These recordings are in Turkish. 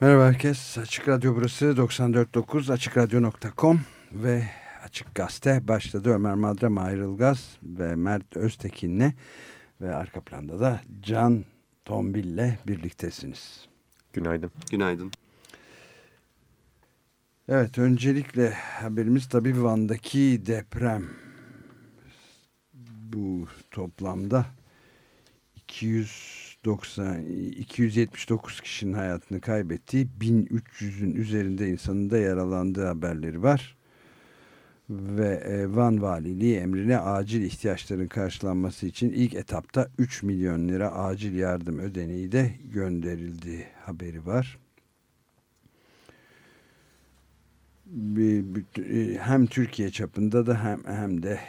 Merhaba herkes. Açık Radyo burası 94.9 AçıkRadyo.com ve Açık Gazete başladı. Ömer Madra, Mahir Ilgaz ve Mert Öztekin'le ve arka planda da Can Tombil'le birliktesiniz. Günaydın. Günaydın. Evet öncelikle haberimiz tabii Van'daki deprem. Bu toplamda 200 90, 279 kişinin hayatını kaybettiği 1300'ün üzerinde insanın da yaralandığı haberleri var. Ve e, Van Valiliği emrine acil ihtiyaçların karşılanması için ilk etapta 3 milyon lira acil yardım ödeneği de gönderildi haberi var. E, hem Türkiye çapında da hem, hem de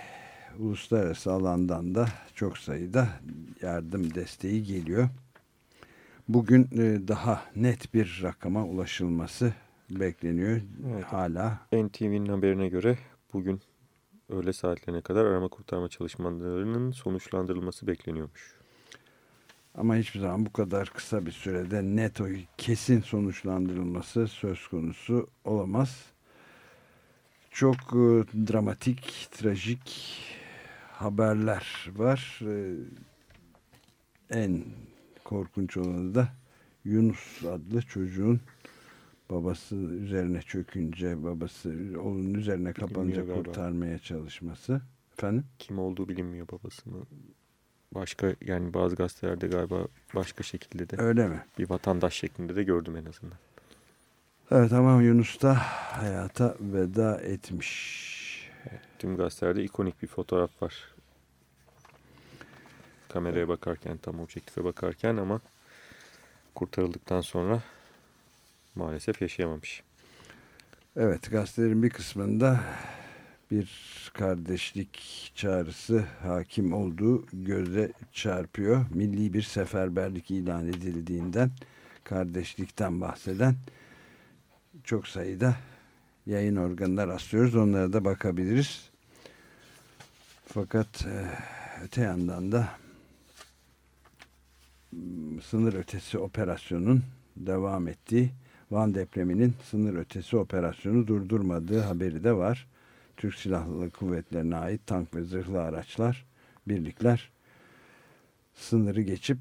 uluslararası alandan da çok sayıda yardım desteği geliyor. Bugün e, daha net bir rakama ulaşılması bekleniyor evet. hala. NTV'nin haberine göre bugün öğle saatlerine kadar arama kurtarma çalışmalarının sonuçlandırılması bekleniyormuş. Ama hiçbir zaman bu kadar kısa bir sürede net o kesin sonuçlandırılması söz konusu olamaz. Çok e, dramatik, trajik haberler var. Ee, en korkunç olanı da Yunus adlı çocuğun babası üzerine çökünce babası onun üzerine kapanınca kurtarmaya çalışması. Efendim? Kim olduğu bilinmiyor babasını. Başka yani bazı gazetelerde galiba başka şekilde de. Öyle mi? Bir vatandaş şeklinde de gördüm en azından. Evet ama Yunus da hayata veda etmiş. Tüm gazetelerde ikonik bir fotoğraf var. Kameraya bakarken, tam objektife bakarken ama kurtarıldıktan sonra maalesef yaşayamamış. Evet, gazetelerin bir kısmında bir kardeşlik çağrısı hakim olduğu göze çarpıyor. Milli bir seferberlik ilan edildiğinden, kardeşlikten bahseden çok sayıda yayın organına rastlıyoruz. Onlara da bakabiliriz. Fakat e, öte yandan da sınır ötesi operasyonun devam ettiği Van depreminin sınır ötesi operasyonu durdurmadığı haberi de var. Türk Silahlı Kuvvetlerine ait tank ve zırhlı araçlar, birlikler sınırı geçip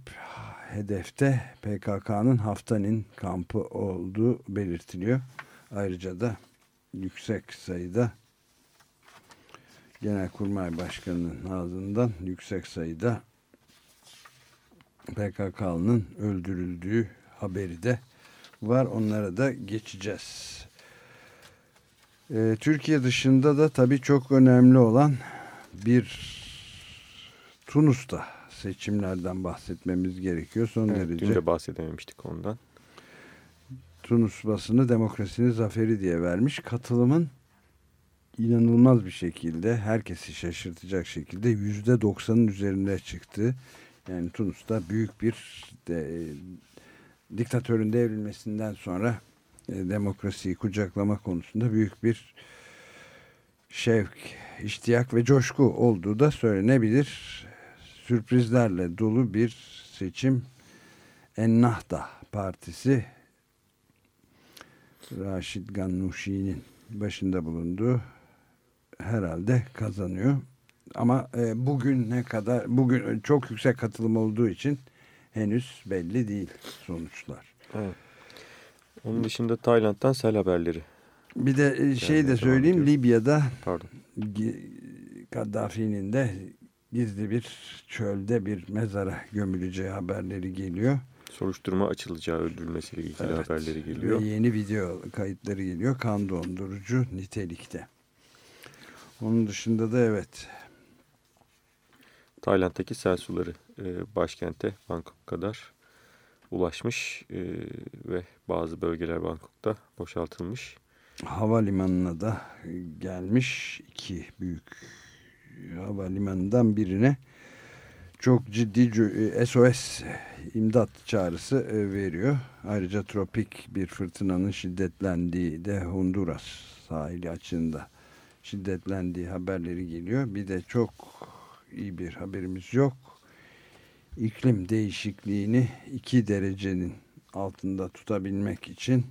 hedefte PKK'nın Haftanin kampı olduğu belirtiliyor. Ayrıca da yüksek sayıda Genelkurmay Başkanı'nın ağzından yüksek sayıda PKK'nın öldürüldüğü haberi de var. Onlara da geçeceğiz. Ee, Türkiye dışında da tabii çok önemli olan bir Tunus'ta seçimlerden bahsetmemiz gerekiyor. Son evet, derece. Dün de bahsedememiştik ondan. Tunus basını demokrasinin zaferi diye vermiş. Katılımın inanılmaz bir şekilde herkesi şaşırtacak şekilde yüzde doksanın üzerinde çıktı. Yani Tunus'ta büyük bir de, diktatörün devrilmesinden sonra e, demokrasiyi kucaklama konusunda büyük bir şevk, iştiyak ve coşku olduğu da söylenebilir. Sürprizlerle dolu bir seçim Ennahda Partisi Raşid Gannuşi'nin başında bulunduğu herhalde kazanıyor. Ama e, bugün ne kadar bugün çok yüksek katılım olduğu için henüz belli değil sonuçlar. Evet. Onun dışında Tayland'dan sel haberleri. Bir de e, şey de söyleyeyim Libya'da Pardon. Kaddafi'nin de gizli bir çölde bir mezara gömüleceği haberleri geliyor. Soruşturma açılacağı öldürülmesiyle ilgili evet. haberleri geliyor. Ve yeni video kayıtları geliyor. Kan dondurucu nitelikte. Onun dışında da evet Tayland'daki sel suları e, başkente Bangkok kadar ulaşmış e, ve bazı bölgeler Bangkok'ta boşaltılmış. Havalimanına da gelmiş iki büyük havalimanından birine çok ciddi SOS imdat çağrısı e, veriyor. Ayrıca tropik bir fırtınanın şiddetlendiği de Honduras sahili açığında şiddetlendiği haberleri geliyor. Bir de çok iyi bir haberimiz yok. İklim değişikliğini 2 derecenin altında tutabilmek için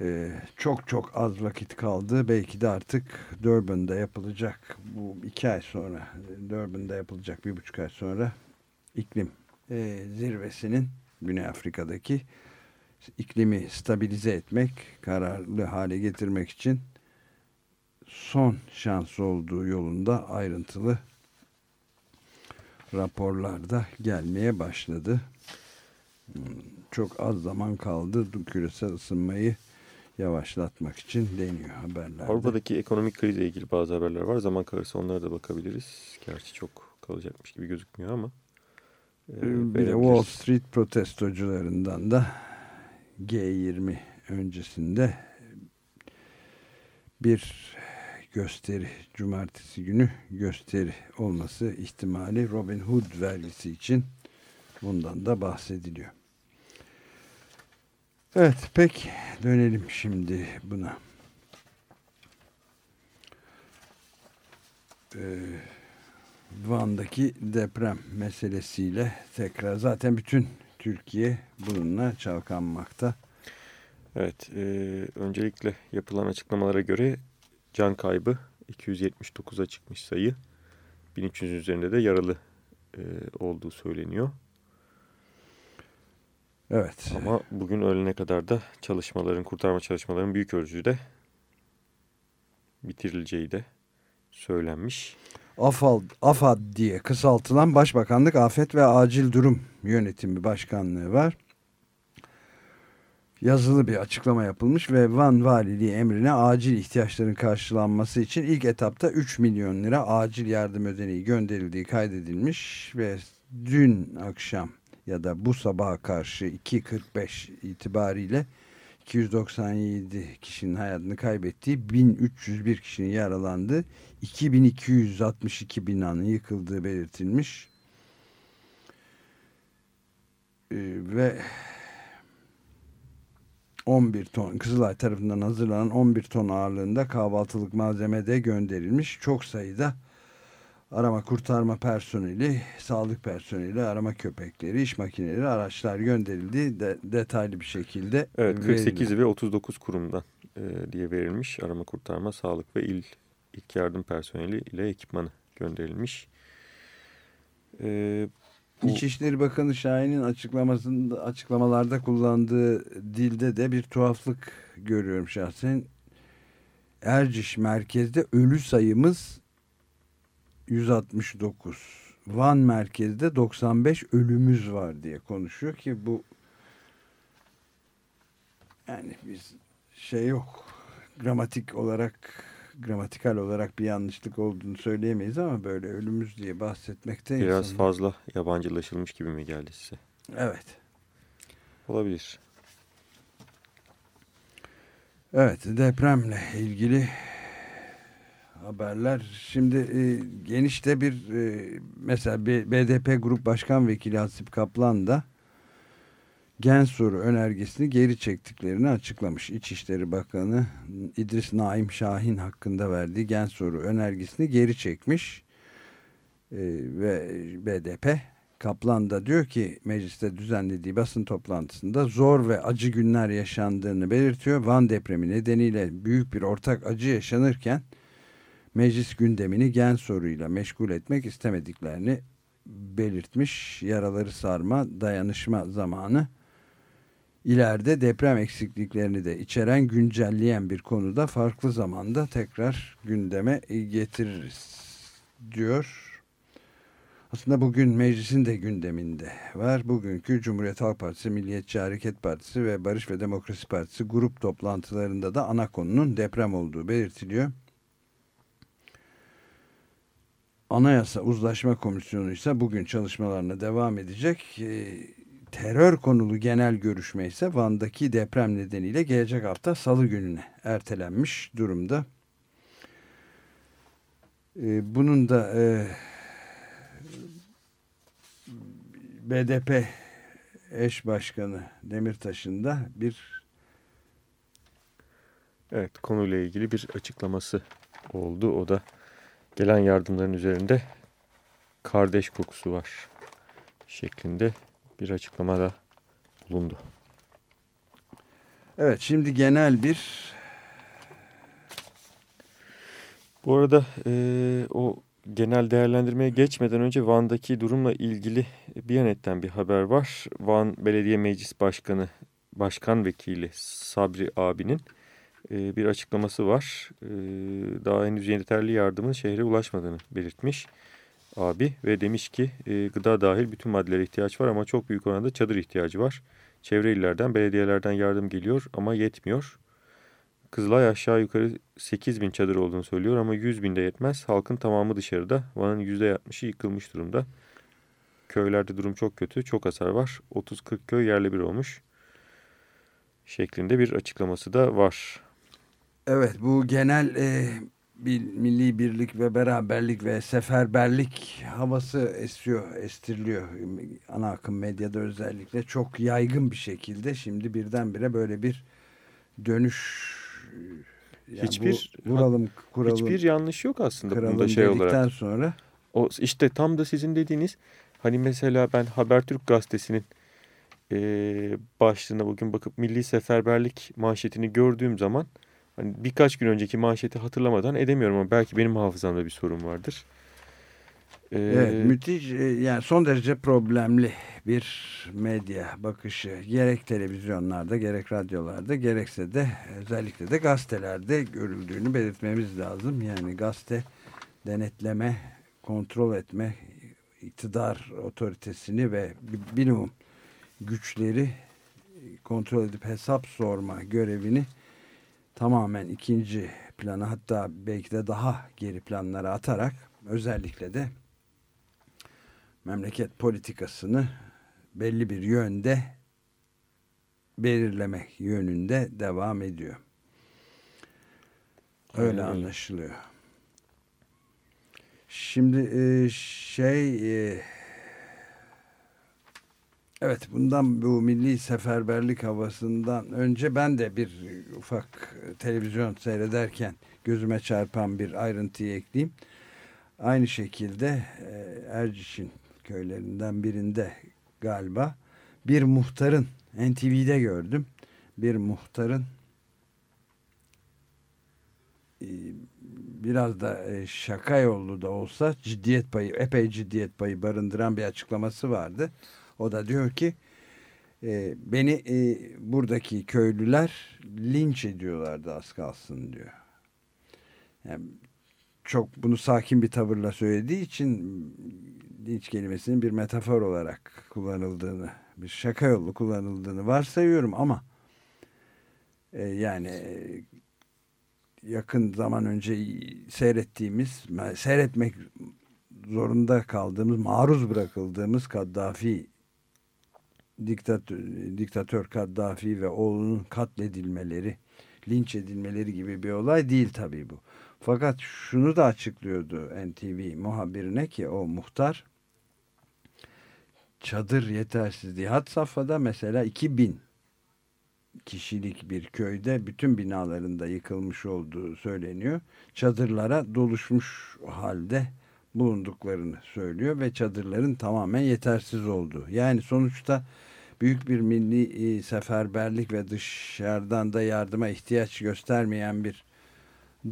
e, çok çok az vakit kaldı. Belki de artık Durban'da yapılacak bu iki ay sonra Durban'da yapılacak bir buçuk ay sonra iklim e, zirvesinin Güney Afrika'daki iklimi stabilize etmek, kararlı hale getirmek için son şans olduğu yolunda ayrıntılı raporlarda gelmeye başladı. Çok az zaman kaldı küresel ısınmayı yavaşlatmak için deniyor haberlerde. Avrupa'daki ekonomik krizle ilgili bazı haberler var. Zaman kalırsa onlara da bakabiliriz. Gerçi çok kalacakmış gibi gözükmüyor ama. E, bir de Wall Street protestocularından da G20 öncesinde bir gösteri cumartesi günü gösteri olması ihtimali Robin Hood vergisi için bundan da bahsediliyor. Evet pek dönelim şimdi buna. Ee, Van'daki deprem meselesiyle tekrar zaten bütün Türkiye bununla çalkanmakta. Evet, e, öncelikle yapılan açıklamalara göre can kaybı 279'a çıkmış sayı. 1300 üzerinde de yaralı e, olduğu söyleniyor. Evet. Ama bugün öğlene kadar da çalışmaların, kurtarma çalışmaların büyük ölçüde bitirileceği de söylenmiş. AFAD, AFAD diye kısaltılan Başbakanlık Afet ve Acil Durum Yönetimi Başkanlığı var. Yazılı bir açıklama yapılmış ve Van Valiliği emrine acil ihtiyaçların karşılanması için ilk etapta 3 milyon lira acil yardım ödeneği gönderildiği kaydedilmiş ve dün akşam ya da bu sabaha karşı 2.45 itibariyle 297 kişinin hayatını kaybettiği 1301 kişinin yaralandığı 2262 binanın yıkıldığı belirtilmiş. Ee, ve 11 ton Kızılay tarafından hazırlanan 11 ton ağırlığında kahvaltılık malzeme de gönderilmiş. Çok sayıda arama kurtarma personeli, sağlık personeli, arama köpekleri, iş makineleri, araçlar gönderildi de, detaylı bir şekilde. Evet 48 verildi. ve 39 kurumdan e, diye verilmiş arama kurtarma, sağlık ve il ilk yardım personeli ile ekipmanı gönderilmiş. E, bu... İçişleri Bakanı Şahin'in açıklamasında açıklamalarda kullandığı dilde de bir tuhaflık görüyorum şahsen. Erciş merkezde ölü sayımız 169. Van merkezde 95 ölümüz var diye konuşuyor ki bu yani biz şey yok gramatik olarak gramatikal olarak bir yanlışlık olduğunu söyleyemeyiz ama böyle ölümüz diye bahsetmekte biraz insanın... fazla yabancılaşılmış gibi mi geldi size? Evet. Olabilir. Evet depremle ilgili haberler. Şimdi e, genişte bir e, mesela BDP Grup Başkan Vekili Hasip Kaplan da gen soru önergesini geri çektiklerini açıklamış. İçişleri Bakanı İdris Naim Şahin hakkında verdiği gen soru önergesini geri çekmiş. E, ve BDP Kaplan da diyor ki mecliste düzenlediği basın toplantısında zor ve acı günler yaşandığını belirtiyor. Van depremi nedeniyle büyük bir ortak acı yaşanırken meclis gündemini gen soruyla meşgul etmek istemediklerini belirtmiş. Yaraları sarma, dayanışma zamanı ileride deprem eksikliklerini de içeren güncelleyen bir konuda farklı zamanda tekrar gündeme getiririz diyor. Aslında bugün meclisin de gündeminde var. Bugünkü Cumhuriyet Halk Partisi, Milliyetçi Hareket Partisi ve Barış ve Demokrasi Partisi grup toplantılarında da ana konunun deprem olduğu belirtiliyor. Anayasa Uzlaşma Komisyonu ise bugün çalışmalarına devam edecek. E, terör konulu genel görüşme ise Van'daki deprem nedeniyle gelecek hafta salı gününe ertelenmiş durumda. E, bunun da e, BDP eş başkanı Demirtaş'ın da bir Evet konuyla ilgili bir açıklaması oldu. O da gelen yardımların üzerinde kardeş kokusu var şeklinde bir açıklama da bulundu. Evet şimdi genel bir... Bu arada e, o genel değerlendirmeye geçmeden önce Van'daki durumla ilgili Biyanet'ten bir haber var. Van Belediye Meclis Başkanı, Başkan Vekili Sabri abinin e, bir açıklaması var. E, daha henüz yeterli yardımın şehre ulaşmadığını belirtmiş abi ve demiş ki e, gıda dahil bütün maddelere ihtiyaç var ama çok büyük oranda çadır ihtiyacı var. Çevre illerden, belediyelerden yardım geliyor ama yetmiyor. Kızılay aşağı yukarı 8 bin çadır olduğunu söylüyor ama 100 bin de yetmez. Halkın tamamı dışarıda. Van'ın %60'ı yıkılmış durumda. Köylerde durum çok kötü. Çok hasar var. 30-40 köy yerle bir olmuş. Şeklinde bir açıklaması da var. Evet bu genel e, bir milli birlik ve beraberlik ve seferberlik havası esiyor, estiriliyor. Ana akım medyada özellikle çok yaygın bir şekilde. Şimdi birdenbire böyle bir dönüş yani hiçbir bu, vuralım kuralım. Hiçbir yanlış yok aslında bunda şey olarak. sonra o işte tam da sizin dediğiniz hani mesela ben Habertürk gazetesinin e, başlığına bugün bakıp Milli Seferberlik manşetini gördüğüm zaman hani birkaç gün önceki manşeti hatırlamadan edemiyorum ama belki benim hafızamda bir sorun vardır. Ee, evet, müthiş yani son derece problemli bir medya bakışı gerek televizyonlarda gerek radyolarda gerekse de özellikle de gazetelerde görüldüğünü belirtmemiz lazım. Yani gazete denetleme, kontrol etme, iktidar otoritesini ve bilimum güçleri kontrol edip hesap sorma görevini tamamen ikinci plana hatta belki de daha geri planlara atarak özellikle de memleket politikasını belli bir yönde belirlemek yönünde devam ediyor. Öyle Aynen. anlaşılıyor. Şimdi şey evet bundan bu milli seferberlik havasından önce ben de bir ufak televizyon seyrederken gözüme çarpan bir ayrıntıyı ekleyeyim. Aynı şekilde e, Erciş'in köylerinden birinde galiba bir muhtarın NTV'de gördüm. Bir muhtarın e, biraz da e, şaka yollu da olsa ciddiyet payı, epey ciddiyet payı barındıran bir açıklaması vardı. O da diyor ki e, beni buradaki köylüler linç ediyorlardı az kalsın diyor. Yani çok bunu sakin bir tavırla söylediği için linç kelimesinin bir metafor olarak kullanıldığını, bir şaka yolu kullanıldığını varsayıyorum ama e, yani e, yakın zaman önce seyrettiğimiz, seyretmek zorunda kaldığımız, maruz bırakıldığımız Kaddafi diktatör, diktatör Kaddafi ve oğlunun katledilmeleri, linç edilmeleri gibi bir olay değil tabii bu. Fakat şunu da açıklıyordu NTV muhabirine ki o muhtar çadır yetersizliği. Had safhada mesela 2000 kişilik bir köyde bütün binalarında yıkılmış olduğu söyleniyor. Çadırlara doluşmuş halde bulunduklarını söylüyor ve çadırların tamamen yetersiz olduğu. Yani sonuçta büyük bir milli e, seferberlik ve dışarıdan da yardıma ihtiyaç göstermeyen bir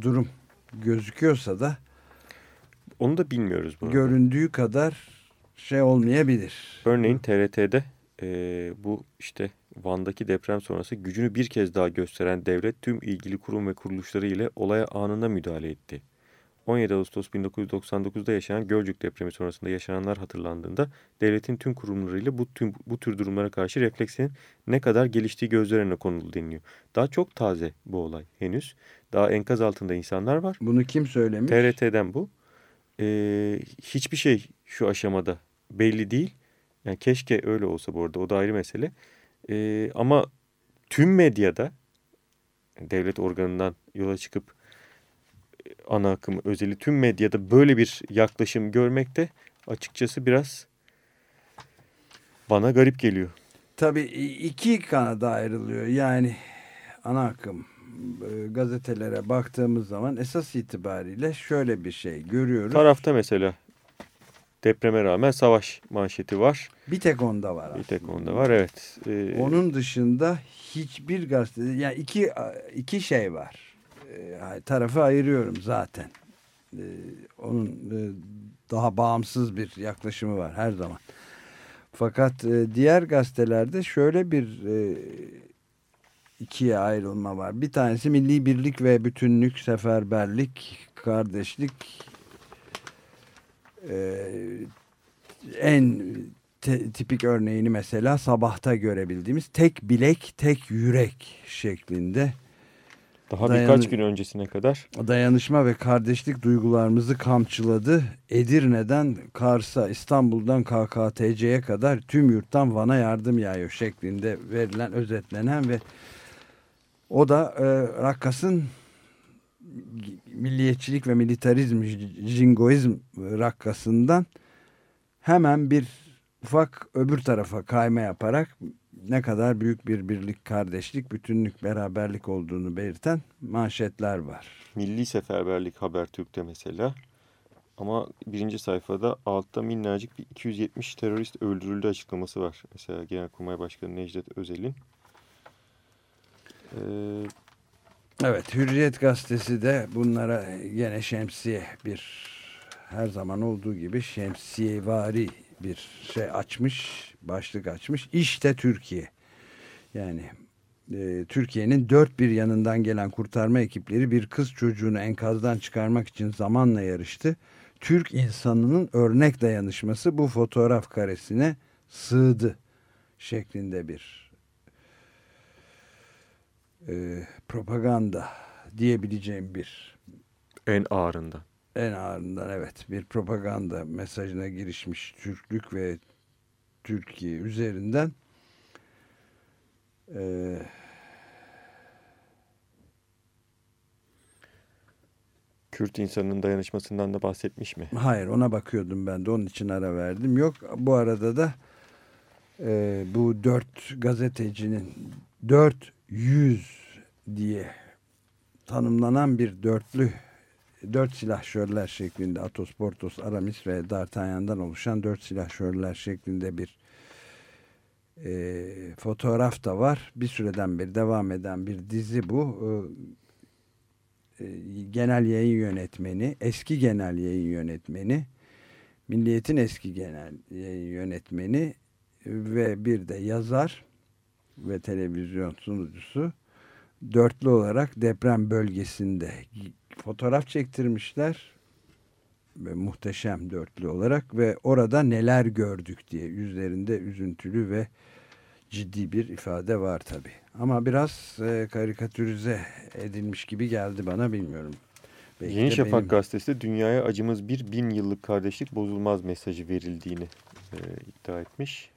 durum gözüküyorsa da onu da bilmiyoruz. Bu göründüğü kadar şey olmayabilir. Örneğin TRT'de e, bu işte Van'daki deprem sonrası gücünü bir kez daha gösteren devlet tüm ilgili kurum ve kuruluşları ile olaya anında müdahale etti. 17 Ağustos 1999'da yaşanan Gölcük depremi sonrasında yaşananlar hatırlandığında devletin tüm kurumlarıyla bu, tüm, bu tür durumlara karşı refleksin ne kadar geliştiği gözler önüne konuldu deniliyor. Daha çok taze bu olay henüz. Daha enkaz altında insanlar var. Bunu kim söylemiş? TRT'den bu. Ee, hiçbir şey şu aşamada belli değil. Yani keşke öyle olsa bu arada o da ayrı mesele. Ee, ama tüm medyada devlet organından yola çıkıp ana akımı özeli tüm medyada böyle bir yaklaşım görmek de açıkçası biraz bana garip geliyor. Tabii iki kanada ayrılıyor. Yani ana akım e, gazetelere baktığımız zaman esas itibariyle şöyle bir şey görüyoruz. Tarafta mesela depreme rağmen savaş manşeti var. Bir tek onda var. Bir tek onda var evet. Ee, Onun dışında hiçbir gazetede yani iki iki şey var. Ee, tarafı ayırıyorum zaten. Ee, onun e, daha bağımsız bir yaklaşımı var her zaman. Fakat e, diğer gazetelerde şöyle bir e, ikiye ayrılma var. Bir tanesi milli birlik ve bütünlük, seferberlik, kardeşlik en tipik örneğini mesela sabahta görebildiğimiz tek bilek, tek yürek şeklinde. Daha Dayan birkaç gün öncesine kadar. Dayanışma ve kardeşlik duygularımızı kamçıladı. Edirne'den Kars'a, İstanbul'dan KKTC'ye kadar tüm yurttan Van'a yardım yağıyor şeklinde verilen, özetlenen ve o da e, Rakkas'ın milliyetçilik ve militarizm, jingoizm rakkasından hemen bir ufak öbür tarafa kayma yaparak ne kadar büyük bir birlik, kardeşlik, bütünlük, beraberlik olduğunu belirten manşetler var. Milli Seferberlik Habertürk'te mesela ama birinci sayfada altta minnacık bir 270 terörist öldürüldü açıklaması var. Mesela Genelkurmay Başkanı Necdet Özel'in. Ee, evet Hürriyet Gazetesi de bunlara yine şemsiye bir her zaman olduğu gibi şemsiyevari bir şey açmış, başlık açmış. İşte Türkiye. Yani e, Türkiye'nin dört bir yanından gelen kurtarma ekipleri bir kız çocuğunu enkazdan çıkarmak için zamanla yarıştı. Türk insanının örnek dayanışması bu fotoğraf karesine sığdı şeklinde bir e, propaganda diyebileceğim bir en ağırından en ağırından evet bir propaganda mesajına girişmiş Türklük ve Türkiye üzerinden e, Kürt insanının dayanışmasından da bahsetmiş mi? Hayır ona bakıyordum ben de onun için ara verdim. Yok bu arada da e, bu dört gazetecinin dört yüz diye tanımlanan bir dörtlü dört silahşörler şeklinde Atos, Portos, Aramis ve D'Artagnan'dan oluşan dört silahşörler şeklinde bir e, fotoğraf da var. Bir süreden beri devam eden bir dizi bu. E, genel yayın yönetmeni, eski genel yayın yönetmeni, Milliyet'in eski genel yayın yönetmeni ve bir de yazar ve televizyon sunucusu dörtlü olarak deprem bölgesinde fotoğraf çektirmişler ve muhteşem dörtlü olarak ve orada neler gördük diye yüzlerinde üzüntülü ve ciddi bir ifade var tabi. Ama biraz e, karikatürize edilmiş gibi geldi bana bilmiyorum. Belki Yeni Şafak benim... gazetesi dünyaya acımız bir bin yıllık kardeşlik bozulmaz mesajı verildiğini e, iddia etmiş.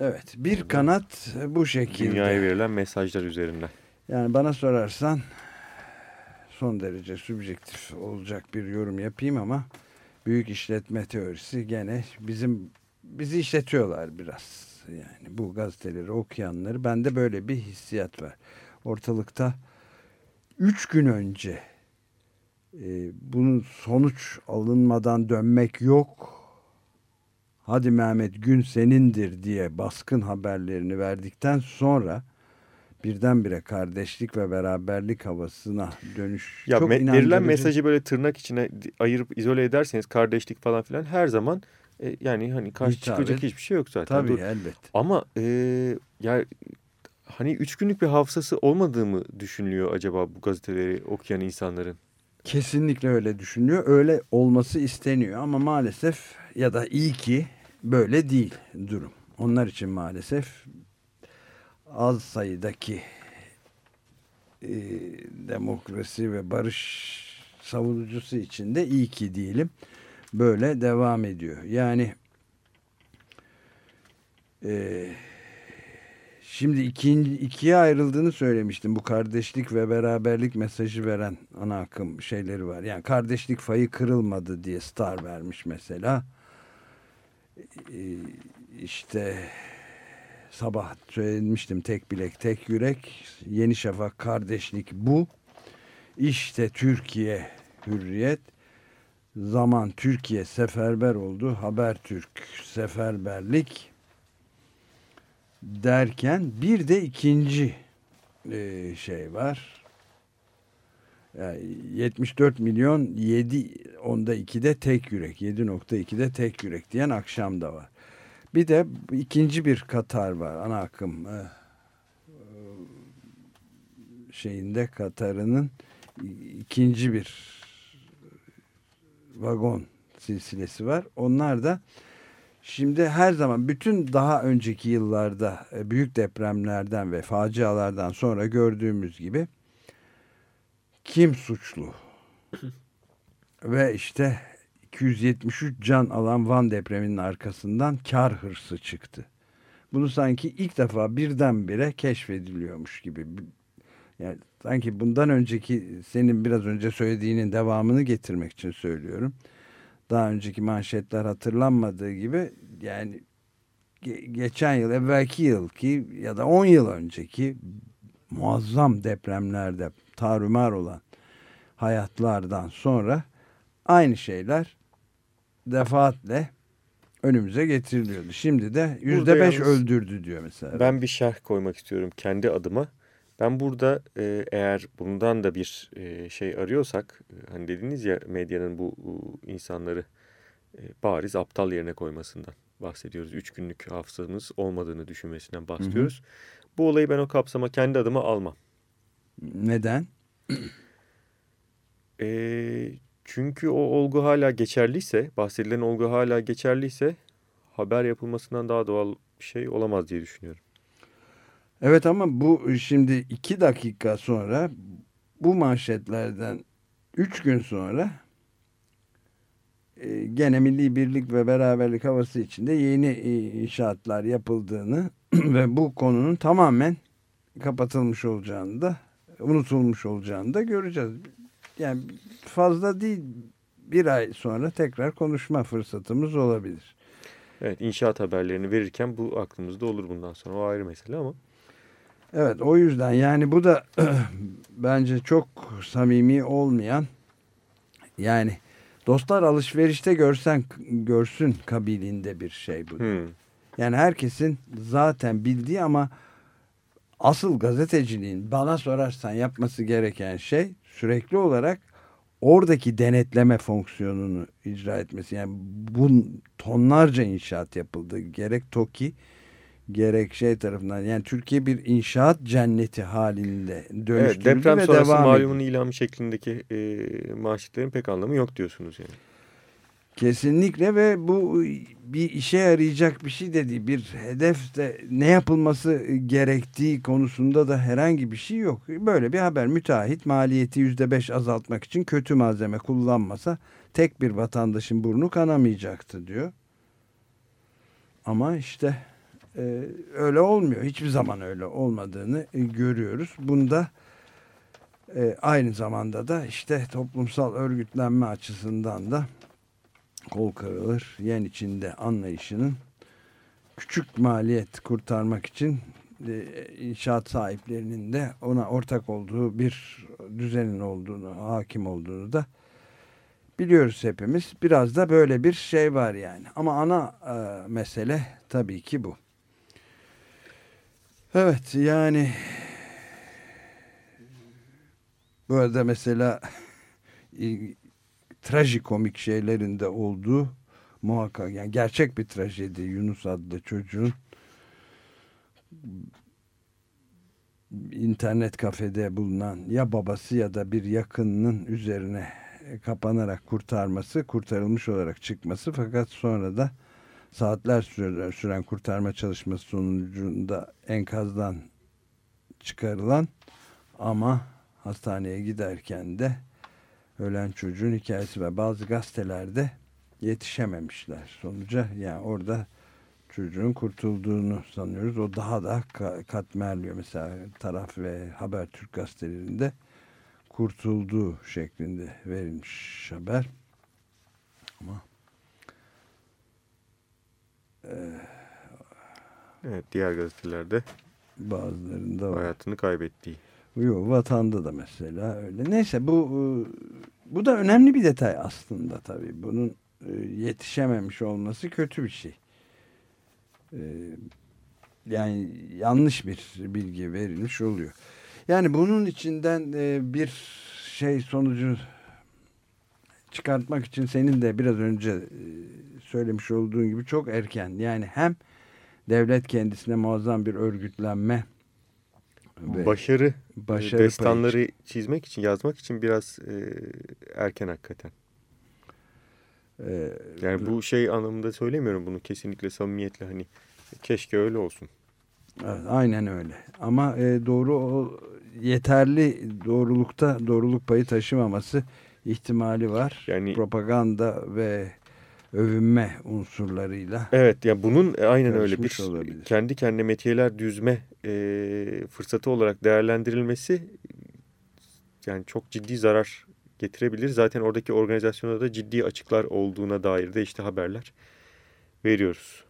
Evet bir kanat bu şekilde. Dünyaya verilen mesajlar üzerinden. Yani bana sorarsan son derece subjektif olacak bir yorum yapayım ama büyük işletme teorisi gene bizim bizi işletiyorlar biraz. Yani bu gazeteleri okuyanları bende böyle bir hissiyat var. Ortalıkta üç gün önce e, bunun sonuç alınmadan dönmek yok. Hadi Mehmet gün senindir diye baskın haberlerini verdikten sonra birdenbire kardeşlik ve beraberlik havasına dönüş ya çok me verilen mesajı böyle tırnak içine ayırıp izole ederseniz kardeşlik falan filan her zaman e, yani hani karşı Hitap çıkacak hiçbir şey yok zaten. Tabii Dur. elbet. Ama e, ya hani üç günlük bir hafızası olmadığı mı düşünülüyor acaba bu gazeteleri okuyan insanların? Kesinlikle öyle düşünüyor. Öyle olması isteniyor ama maalesef ya da iyi ki böyle değil durum. Onlar için maalesef az sayıdaki e, demokrasi ve barış savunucusu için de iyi ki diyelim böyle devam ediyor. Yani e, şimdi ikinci, ikiye ayrıldığını söylemiştim. Bu kardeşlik ve beraberlik mesajı veren ana akım şeyleri var. Yani kardeşlik fayı kırılmadı diye star vermiş mesela. E, işte sabah söylemiştim tek bilek tek yürek Yeni Şafak kardeşlik bu işte Türkiye hürriyet zaman Türkiye seferber oldu. Habertürk seferberlik derken bir de ikinci e, şey var. Yani 74 milyon 7 onda 2'de tek yürek 7.2'de tek yürek diyen akşam da var. Bir de ikinci bir Katar var ana akım e, şeyinde Katar'ının ikinci bir vagon silsilesi var. Onlar da şimdi her zaman bütün daha önceki yıllarda e, büyük depremlerden ve facialardan sonra gördüğümüz gibi kim suçlu? ve işte 273 can alan Van depreminin arkasından kar hırsı çıktı. Bunu sanki ilk defa birdenbire keşfediliyormuş gibi. Yani sanki bundan önceki senin biraz önce söylediğinin devamını getirmek için söylüyorum. Daha önceki manşetler hatırlanmadığı gibi yani geçen yıl, evvelki yıl ki ya da 10 yıl önceki muazzam depremlerde tarumar olan hayatlardan sonra aynı şeyler defaatle önümüze getiriliyordu. Şimdi de yüzde beş öldürdü diyor mesela. Ben bir şerh koymak istiyorum kendi adıma. Ben burada e, eğer bundan da bir e, şey arıyorsak, e, hani dediniz ya medyanın bu insanları e, bariz aptal yerine koymasından bahsediyoruz. Üç günlük hafızamız olmadığını düşünmesinden bahsediyoruz. Hı hı. Bu olayı ben o kapsama kendi adıma almam. Neden? e, çünkü o olgu hala geçerliyse, bahsedilen olgu hala geçerliyse haber yapılmasından daha doğal bir şey olamaz diye düşünüyorum. Evet ama bu şimdi iki dakika sonra bu manşetlerden üç gün sonra e, gene milli birlik ve beraberlik havası içinde yeni e, inşaatlar yapıldığını ve bu konunun tamamen kapatılmış olacağını da unutulmuş olacağını da göreceğiz. Yani fazla değil bir ay sonra tekrar konuşma fırsatımız olabilir. Evet inşaat haberlerini verirken bu aklımızda olur bundan sonra o ayrı mesele ama. Evet o yüzden yani bu da bence çok samimi olmayan yani dostlar alışverişte görsen görsün kabiliğinde bir şey bu. Hmm. Yani herkesin zaten bildiği ama asıl gazeteciliğin bana sorarsan yapması gereken şey sürekli olarak oradaki denetleme fonksiyonunu icra etmesi. Yani bu tonlarca inşaat yapıldı. Gerek TOKİ gerek şey tarafından yani Türkiye bir inşaat cenneti halinde dönüştürüldü evet, deprem ve sonrası malumun ilamı şeklindeki e, maaşlıkların pek anlamı yok diyorsunuz yani. Kesinlikle ve bu bir işe yarayacak bir şey dedi. Bir hedef de ne yapılması gerektiği konusunda da herhangi bir şey yok. Böyle bir haber müteahhit maliyeti yüzde beş azaltmak için kötü malzeme kullanmasa tek bir vatandaşın burnu kanamayacaktı diyor. Ama işte e, öyle olmuyor. Hiçbir zaman öyle olmadığını e, görüyoruz. Bunda e, aynı zamanda da işte toplumsal örgütlenme açısından da kol kırılır yen içinde anlayışının küçük maliyet kurtarmak için e, inşaat sahiplerinin de ona ortak olduğu bir düzenin olduğunu, hakim olduğunu da biliyoruz hepimiz. Biraz da böyle bir şey var yani. Ama ana e, mesele tabii ki bu. Evet yani bu arada mesela trajikomik şeylerinde olduğu muhakkak yani gerçek bir trajedi Yunus adlı çocuğun internet kafede bulunan ya babası ya da bir yakınının üzerine kapanarak kurtarması, kurtarılmış olarak çıkması fakat sonra da saatler süren kurtarma çalışması sonucunda enkazdan çıkarılan ama hastaneye giderken de ölen çocuğun hikayesi ve bazı gazetelerde yetişememişler sonuca. Yani orada çocuğun kurtulduğunu sanıyoruz. O daha da katmerliyor. Mesela taraf ve Habertürk gazetelerinde kurtulduğu şeklinde verilmiş haber. Ama e, evet diğer gazetelerde bazılarında hayatını kaybettiği Yok vatanda da mesela öyle. Neyse bu e, bu da önemli bir detay aslında tabii. Bunun e, yetişememiş olması kötü bir şey. E, yani yanlış bir bilgi verilmiş oluyor. Yani bunun içinden bir şey sonucu çıkartmak için senin de biraz önce söylemiş olduğun gibi çok erken. Yani hem devlet kendisine muazzam bir örgütlenme ve başarı, başarı destanları payı. çizmek için, yazmak için biraz e, erken hakikaten. Ee, yani bu şey anlamında söylemiyorum bunu kesinlikle samimiyetle hani keşke öyle olsun. Evet, aynen öyle. Ama e, doğru o yeterli doğrulukta doğruluk payı taşımaması ihtimali var. Yani propaganda ve övünme unsurlarıyla. Evet ya yani bunun e, aynen öyle bir olabilir. kendi kendine metiyeler düzme e, fırsatı olarak değerlendirilmesi yani çok ciddi zarar getirebilir. Zaten oradaki organizasyonda da ciddi açıklar olduğuna dair de işte haberler veriyoruz.